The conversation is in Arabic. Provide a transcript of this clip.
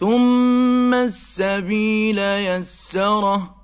ثم السبيل يسره